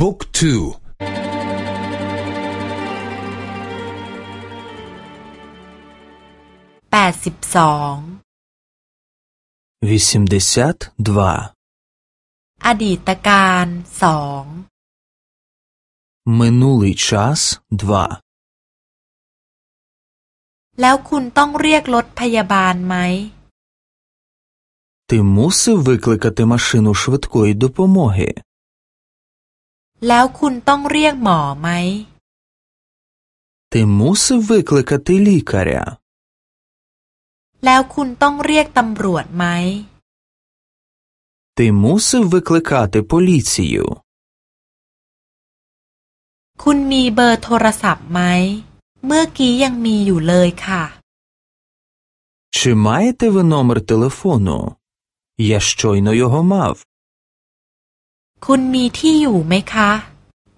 บุ๊กทู แปดสิบสอง вісімдесят два, อดีตการสอง минулий час два. แล้วคุณต้องเรียกรถพยาบาลไหม Ти мусив викликати машину швидкої допомоги. แล้วคุณต้องเรียกหมอไหม Ти мусив викликати лікаря. แล้วคุณต้องเรียกตำรวจไหม Ти мусив викликати поліцію. คุณมีเบอร์โทรศัพท์ไหม เมื่อกี้ยังมีอยู่เลยค่ะ Чи маєте ви номер телефону? Я щойно його мав. คุณมีที่อยู่ไหมคะ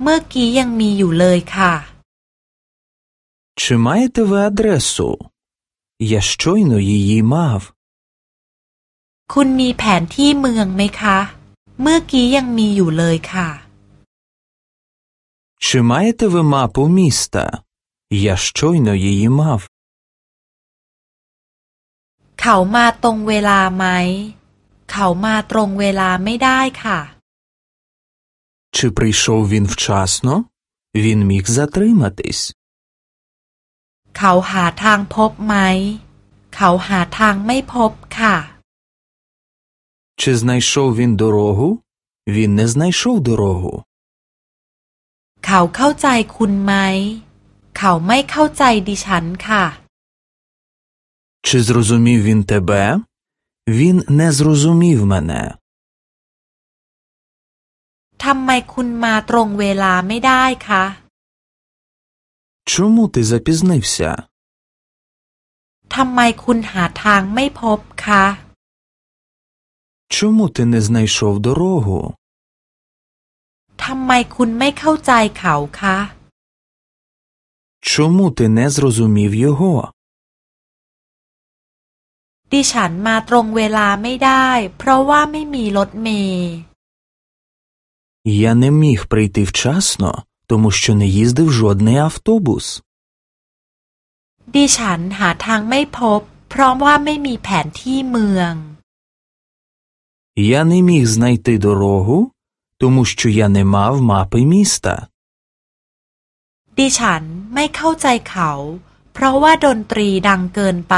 เมื่อกี้ยังมีอยู่เลยค่ะ Чи маєте ви адресу? Я щойно її мав. คุณมีแผนที่เมืองไหมคะ เมื่อกี้ยังมีอยู่เลยค่ะ Чи маєте ви мапу міста? Я щойно її мав. เขามาตรงเวลาไหม เขามาตรงเวลาไม่ได้ค่ะ Чи прийшов він вчасно? Він міг затриматись. เขาหาทางพบไหม เขาหาทางไม่พบค่ะ Чи знайшов він дорогу? Він не знайшов дорогу. เขาเข้าใจคุณไหม เขาไม่เข้าใจดิฉันค่ะ Чи зрозумів він тебе? Він не зрозумів мене. ทำไมคุณมาตรงเวลาไม่ได้คะ Чому ти запізнився? ทำไมคุณหาทางไม่พบคะ Чому ти не знайшов дорогу? ทำไมคุณไม่เข้าใจเขาคะ Чому ти не зрозумів його? ดิฉันมาตรงเวลาไม่ได้ เพราะว่าไม่มีรถเมล์ Я не міг прийти вчасно, тому що не їздив жодний автобус. ดิฉันหาทางไม่พบ เพราะว่าไม่มีแผนที่เมือง Я не міг знайти дорогу, тому що я не мав мапи міста. ดิฉันไม่เข้าใจเขา เพราะว่าดนตรีดังเกินไป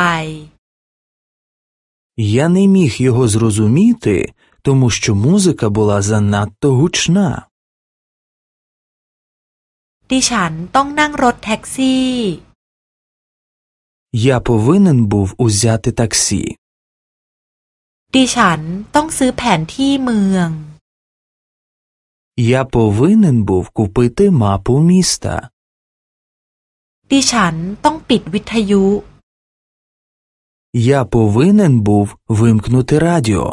Я не міг його зрозуміти, тому що музика була занадто гучна. ดิฉันต้องนั่งรถแท็กซี่ Я повинен був узяти таксі. ดิฉันต้องซื้อแผนที่เมือง Я повинен був купити мапу міста. ดิฉันต้องปิดวิทยุ Я повинен був вимкнути радіо.